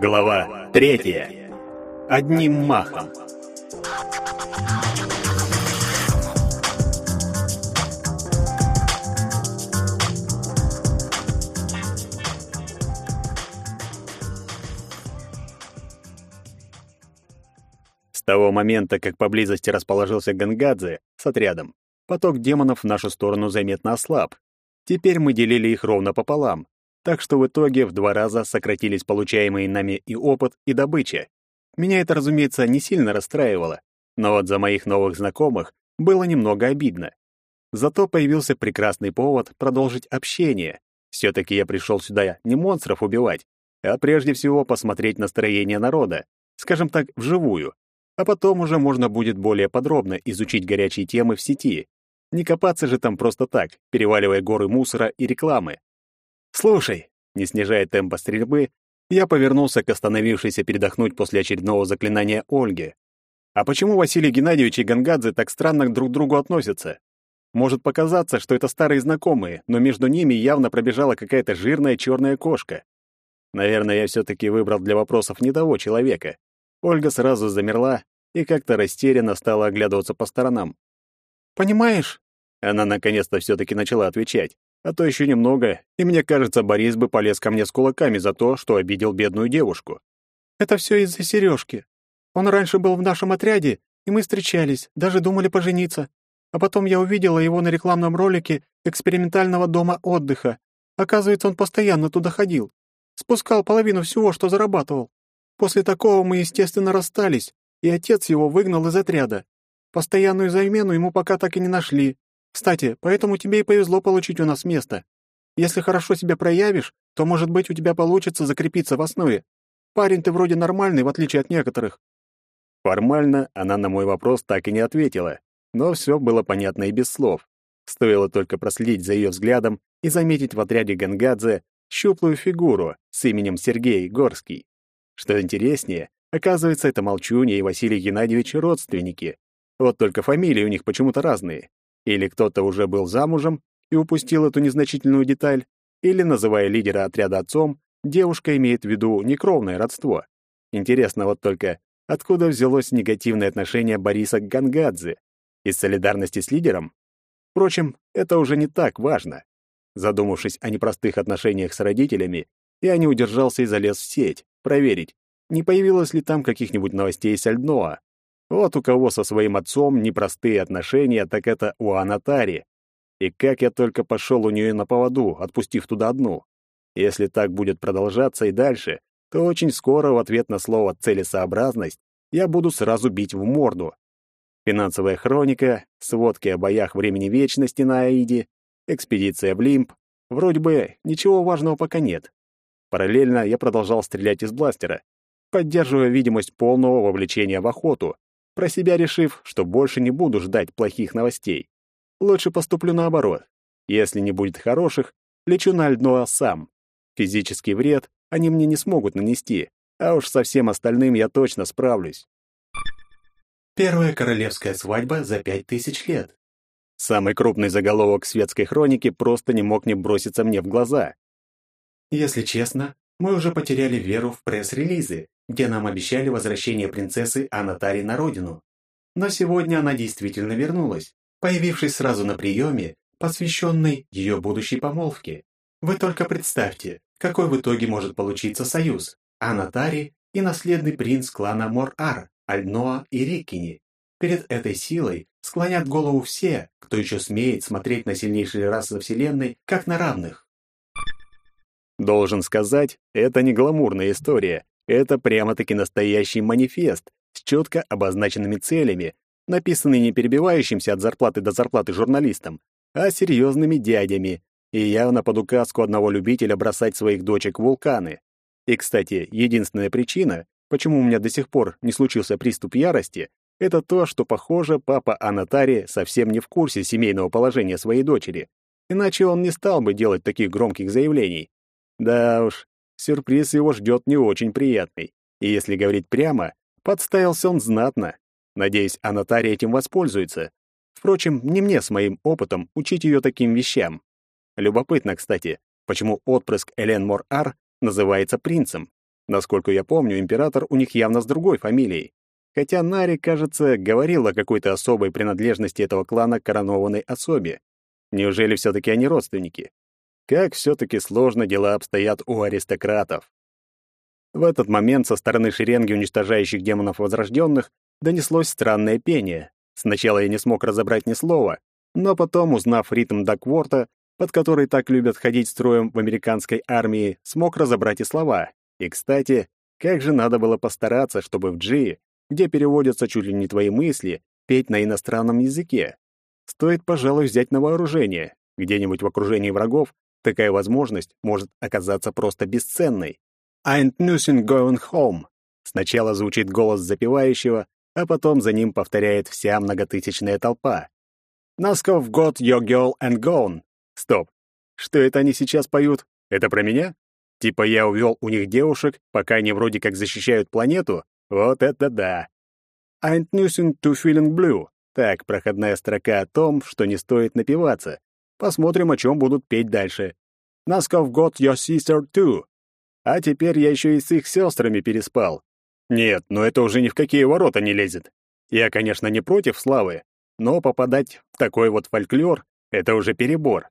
Глава третья. Одним махом. С того момента, как поблизости расположился Гангадзе с отрядом, поток демонов в нашу сторону заметно ослаб. Теперь мы делили их ровно пополам, так что в итоге в два раза сократились получаемые нами и опыт, и добыча. Меня это, разумеется, не сильно расстраивало, но вот за моих новых знакомых было немного обидно. Зато появился прекрасный повод продолжить общение. Все-таки я пришел сюда не монстров убивать, а прежде всего посмотреть настроение народа, скажем так, вживую. А потом уже можно будет более подробно изучить горячие темы в сети. Не копаться же там просто так, переваливая горы мусора и рекламы. «Слушай», — не снижая темпа стрельбы, я повернулся к остановившейся передохнуть после очередного заклинания Ольге. «А почему Василий Геннадьевич и Гангадзе так странно друг к другу относятся? Может показаться, что это старые знакомые, но между ними явно пробежала какая-то жирная черная кошка. Наверное, я все-таки выбрал для вопросов не того человека. Ольга сразу замерла и как-то растерянно стала оглядываться по сторонам. «Понимаешь?» Она наконец-то все-таки начала отвечать. А то еще немного, и мне кажется, Борис бы полез ко мне с кулаками за то, что обидел бедную девушку. Это все из-за Сережки. Он раньше был в нашем отряде, и мы встречались, даже думали пожениться. А потом я увидела его на рекламном ролике экспериментального дома отдыха. Оказывается, он постоянно туда ходил. Спускал половину всего, что зарабатывал. После такого мы, естественно, расстались, и отец его выгнал из отряда. Постоянную замену ему пока так и не нашли, кстати, поэтому тебе и повезло получить у нас место. Если хорошо себя проявишь, то, может быть, у тебя получится закрепиться в основе. Парень ты вроде нормальный, в отличие от некоторых». Формально она на мой вопрос так и не ответила, но все было понятно и без слов. Стоило только проследить за ее взглядом и заметить в отряде Гангадзе щуплую фигуру с именем Сергей Горский. Что интереснее, оказывается, это Молчунья и Василий Геннадьевич родственники. Вот только фамилии у них почему-то разные. Или кто-то уже был замужем и упустил эту незначительную деталь, или, называя лидера отряда отцом, девушка имеет в виду некровное родство. Интересно вот только, откуда взялось негативное отношение Бориса к Гангадзе? Из солидарности с лидером? Впрочем, это уже не так важно. Задумавшись о непростых отношениях с родителями, я не удержался и залез в сеть, проверить, не появилось ли там каких-нибудь новостей с Альдноа. Вот у кого со своим отцом непростые отношения, так это у Анатари. И как я только пошел у нее на поводу, отпустив туда одну. Если так будет продолжаться и дальше, то очень скоро в ответ на слово «целесообразность» я буду сразу бить в морду. Финансовая хроника, сводки о боях времени вечности на Аиде, экспедиция в Лимб. Вроде бы ничего важного пока нет. Параллельно я продолжал стрелять из бластера, поддерживая видимость полного вовлечения в охоту, про себя решив, что больше не буду ждать плохих новостей. Лучше поступлю наоборот. Если не будет хороших, лечу на льдно сам. Физический вред они мне не смогут нанести, а уж со всем остальным я точно справлюсь. Первая королевская свадьба за пять тысяч лет. Самый крупный заголовок светской хроники просто не мог не броситься мне в глаза. Если честно, мы уже потеряли веру в пресс-релизы, где нам обещали возвращение принцессы Анатари на родину. Но сегодня она действительно вернулась, появившись сразу на приеме, посвященный ее будущей помолвке. Вы только представьте, какой в итоге может получиться союз Анатари и наследный принц клана Мор-Ар, Альноа и Рикини. Перед этой силой склонят голову все, кто еще смеет смотреть на сильнейшие расы Вселенной, как на равных. Должен сказать, это не гламурная история, это прямо-таки настоящий манифест с четко обозначенными целями, написанный не перебивающимся от зарплаты до зарплаты журналистом, а серьезными дядями, и явно под указку одного любителя бросать своих дочек в вулканы. И, кстати, единственная причина, почему у меня до сих пор не случился приступ ярости, это то, что, похоже, папа Анатари совсем не в курсе семейного положения своей дочери. Иначе он не стал бы делать таких громких заявлений. Да уж, сюрприз его ждет не очень приятный. И если говорить прямо, подставился он знатно. Надеюсь, Анатария этим воспользуется. Впрочем, не мне с моим опытом учить ее таким вещам. Любопытно, кстати, почему отпрыск Элен Мор-Ар называется принцем. Насколько я помню, император у них явно с другой фамилией. Хотя Нари, кажется, говорил о какой-то особой принадлежности этого клана к коронованной особе. Неужели все-таки они родственники? Как все-таки сложно дела обстоят у аристократов. В этот момент со стороны шеренги уничтожающих демонов возрожденных донеслось странное пение. Сначала я не смог разобрать ни слова, но потом, узнав ритм Дакворта, под который так любят ходить строем в американской армии, смог разобрать и слова. И, кстати, как же надо было постараться, чтобы в Джи, где переводятся чуть ли не твои мысли, петь на иностранном языке. Стоит, пожалуй, взять на вооружение. Где-нибудь в окружении врагов такая возможность может оказаться просто бесценной. «I'm nothing going home». Сначала звучит голос запевающего, а потом за ним повторяет вся многотысячная толпа. «Насков got your girl and gone». Стоп. Что это они сейчас поют? Это про меня? Типа я увел у них девушек, пока они вроде как защищают планету? Вот это да. I'm nothing to feeling blue. Так, проходная строка о том, что не стоит напиваться. Посмотрим, о чем будут петь дальше. Насков got your sister too. А теперь я еще и с их сестрами переспал. Нет, но это уже ни в какие ворота не лезет. Я, конечно, не против славы, но попадать в такой вот фольклор — это уже перебор.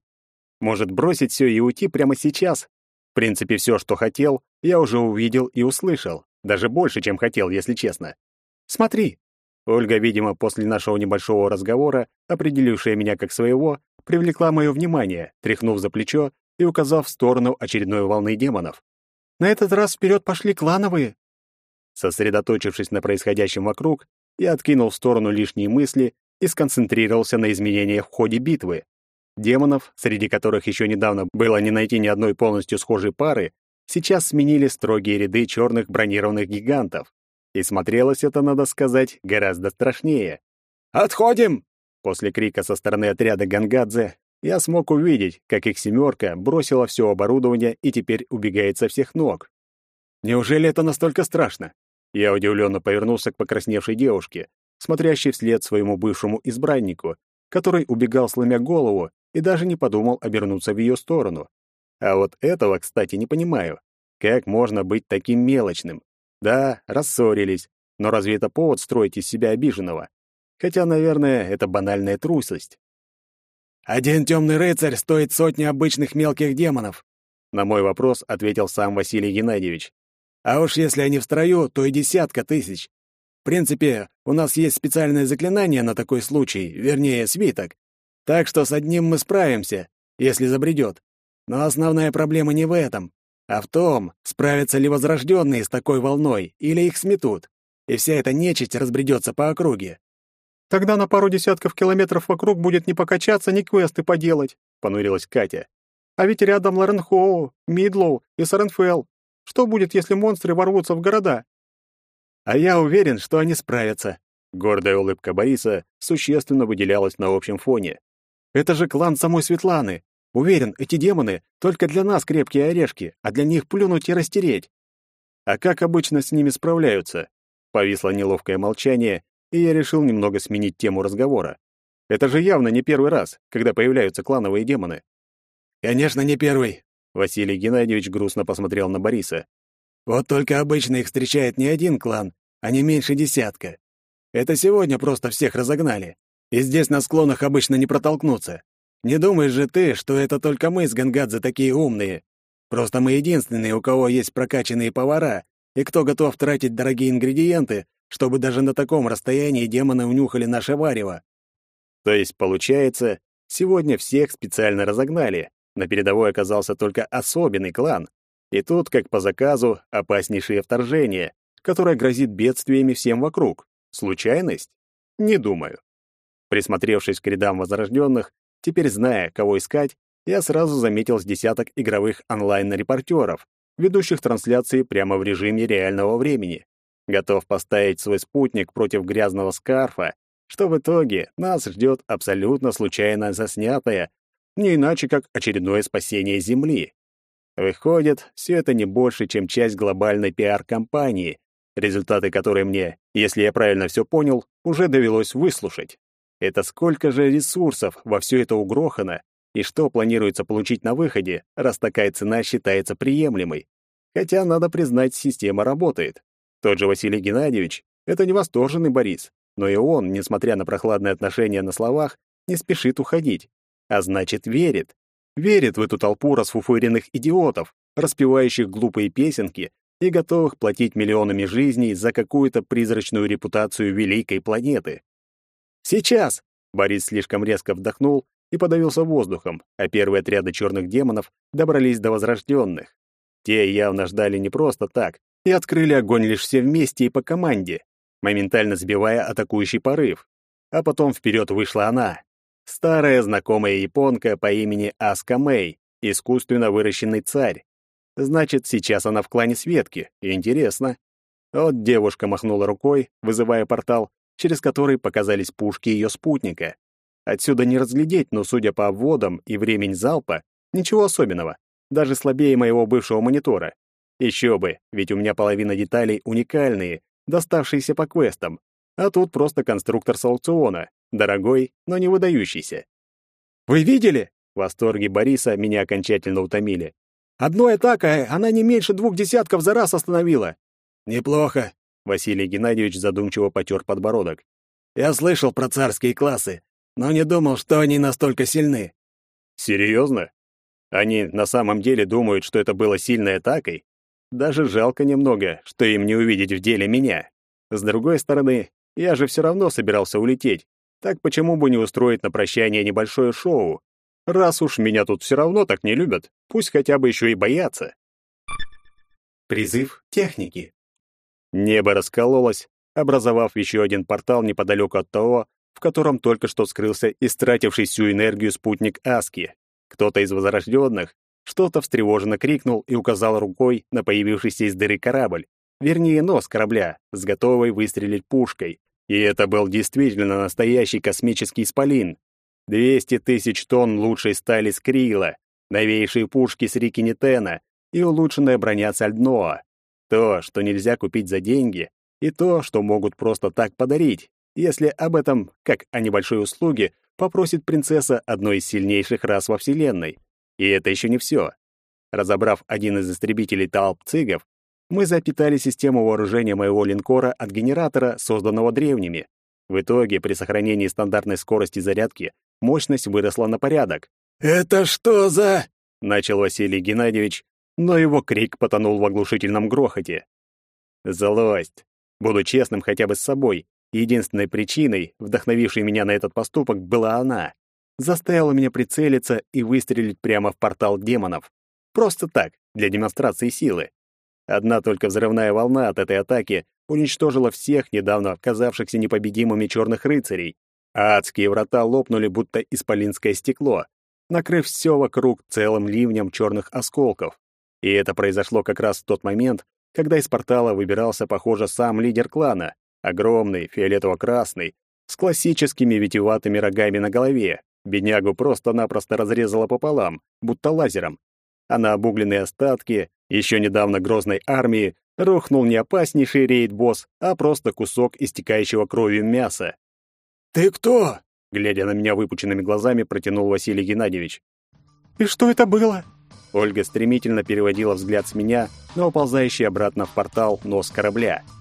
Может, бросить все и уйти прямо сейчас? В принципе, все, что хотел, я уже увидел и услышал. Даже больше, чем хотел, если честно. Смотри. Ольга, видимо, после нашего небольшого разговора, определившая меня как своего, привлекла мое внимание, тряхнув за плечо и указав в сторону очередной волны демонов. На этот раз вперед пошли клановые. Сосредоточившись на происходящем вокруг, я откинул в сторону лишние мысли и сконцентрировался на изменениях в ходе битвы. Демонов, среди которых еще недавно было не найти ни одной полностью схожей пары, сейчас сменили строгие ряды черных бронированных гигантов. И смотрелось это, надо сказать, гораздо страшнее. «Отходим!» После крика со стороны отряда Гангадзе я смог увидеть, как их семерка бросила все оборудование и теперь убегает со всех ног. Неужели это настолько страшно? Я удивленно повернулся к покрасневшей девушке, смотрящей вслед своему бывшему избраннику, который убегал, сломя голову, и даже не подумал обернуться в ее сторону. А вот этого, кстати, не понимаю. Как можно быть таким мелочным? Да, рассорились, но разве это повод строить из себя обиженного? Хотя, наверное, это банальная трусость. «Один темный рыцарь стоит сотни обычных мелких демонов», на мой вопрос ответил сам Василий Геннадьевич. «А уж если они в строю, то и десятка тысяч. В принципе, у нас есть специальное заклинание на такой случай, вернее, свиток. Так что с одним мы справимся, если забредет. Но основная проблема не в этом, а в том, справятся ли возрожденные с такой волной, или их сметут, и вся эта нечисть разбредется по округе. Тогда на пару десятков километров вокруг будет не покачаться, ни квесты поделать, понурилась Катя. А ведь рядом Лоренхоу, Мидлоу и Саренфелл. Что будет, если монстры ворвутся в города? А я уверен, что они справятся. Гордая улыбка Бориса существенно выделялась на общем фоне. Это же клан самой Светланы. Уверен, эти демоны только для нас крепкие орешки, а для них плюнуть и растереть. А как обычно с ними справляются? Повисло неловкое молчание, и я решил немного сменить тему разговора. Это же явно не первый раз, когда появляются клановые демоны. Конечно, не первый. Василий Геннадьевич грустно посмотрел на Бориса. Вот только обычно их встречает не один клан, а не меньше десятка. Это сегодня просто всех разогнали. И здесь на склонах обычно не протолкнуться. Не думаешь же ты, что это только мы с Гангадзе такие умные? Просто мы единственные, у кого есть прокачанные повара, и кто готов тратить дорогие ингредиенты, чтобы даже на таком расстоянии демоны унюхали наше варево. То есть, получается, сегодня всех специально разогнали. На передовой оказался только особенный клан. И тут, как по заказу, опаснейшее вторжение, которое грозит бедствиями всем вокруг. Случайность? Не думаю. Присмотревшись к рядам возрожденных, теперь зная, кого искать, я сразу заметил с десяток игровых онлайн-репортеров, ведущих трансляции прямо в режиме реального времени. Готов поставить свой спутник против грязного скарфа, что в итоге нас ждет абсолютно случайно заснятое, не иначе как очередное спасение Земли. Выходит, все это не больше, чем часть глобальной пиар-компании, результаты которой мне, если я правильно все понял, уже довелось выслушать. Это сколько же ресурсов во все это угрохано, и что планируется получить на выходе, раз такая цена считается приемлемой. Хотя, надо признать, система работает. Тот же Василий Геннадьевич — это не восторженный Борис, но и он, несмотря на прохладные отношения на словах, не спешит уходить. А значит, верит. Верит в эту толпу расфуфыренных идиотов, распевающих глупые песенки и готовых платить миллионами жизней за какую-то призрачную репутацию великой планеты. «Сейчас!» — Борис слишком резко вдохнул и подавился воздухом, а первые отряды черных демонов добрались до возрожденных. Те явно ждали не просто так и открыли огонь лишь все вместе и по команде, моментально сбивая атакующий порыв. А потом вперед вышла она, старая знакомая японка по имени Аска Мэй, искусственно выращенный царь. Значит, сейчас она в клане Светки. Интересно. Вот девушка махнула рукой, вызывая портал, через который показались пушки ее спутника. Отсюда не разглядеть, но, судя по обводам и времени залпа, ничего особенного, даже слабее моего бывшего монитора. Еще бы, ведь у меня половина деталей уникальные, доставшиеся по квестам, а тут просто конструктор с аукциона, дорогой, но не выдающийся. «Вы видели?» В восторге Бориса меня окончательно утомили. Одной атакой она не меньше двух десятков за раз остановила. Неплохо, Василий Геннадьевич задумчиво потер подбородок. Я слышал про царские классы, но не думал, что они настолько сильны. Серьезно? Они на самом деле думают, что это было сильной атакой? Даже жалко немного, что им не увидеть в деле меня. С другой стороны, я же все равно собирался улететь. Так почему бы не устроить на прощание небольшое шоу? Раз уж меня тут все равно так не любят, пусть хотя бы еще и боятся. Призыв техники. Небо раскололось, образовав еще один портал неподалеку от того, в котором только что скрылся истративший всю энергию спутник Аски. Кто-то из возрожденных что-то встревоженно крикнул и указал рукой на появившийся из дыры корабль, вернее, нос корабля, с готовой выстрелить пушкой. И это был действительно настоящий космический исполин, 200 тысяч тонн лучшей стали Скрила, новейшие пушки с реки Нетена и улучшенная броня Сальдноа. То, что нельзя купить за деньги, и то, что могут просто так подарить, если об этом, как о небольшой услуге, попросит принцесса одной из сильнейших рас во Вселенной. И это еще не все. Разобрав один из истребителей талп цигов, мы запитали систему вооружения моего линкора от генератора, созданного древними. В итоге, при сохранении стандартной скорости зарядки, мощность выросла на порядок. «Это что за...» — начал Василий Геннадьевич, но его крик потонул в оглушительном грохоте. Злость. Буду честным хотя бы с собой. Единственной причиной, вдохновившей меня на этот поступок, была она. Заставила меня прицелиться и выстрелить прямо в портал демонов. Просто так, для демонстрации силы. Одна только взрывная волна от этой атаки уничтожила всех недавно оказавшихся непобедимыми черных рыцарей, а адские врата лопнули, будто исполинское стекло, накрыв все вокруг целым ливнем черных осколков. И это произошло как раз в тот момент, когда из портала выбирался, похоже, сам лидер клана, огромный, фиолетово-красный, с классическими витиеватыми рогами на голове. Беднягу просто-напросто разрезало пополам, будто лазером. А на обугленные остатки еще недавно грозной армии рухнул не опаснейший рейд-босс, а просто кусок истекающего кровью мяса. «Ты кто?» — глядя на меня выпученными глазами, протянул Василий Геннадьевич. «И что это было?» Ольга стремительно переводила взгляд с меня на уползающий обратно в портал нос корабля —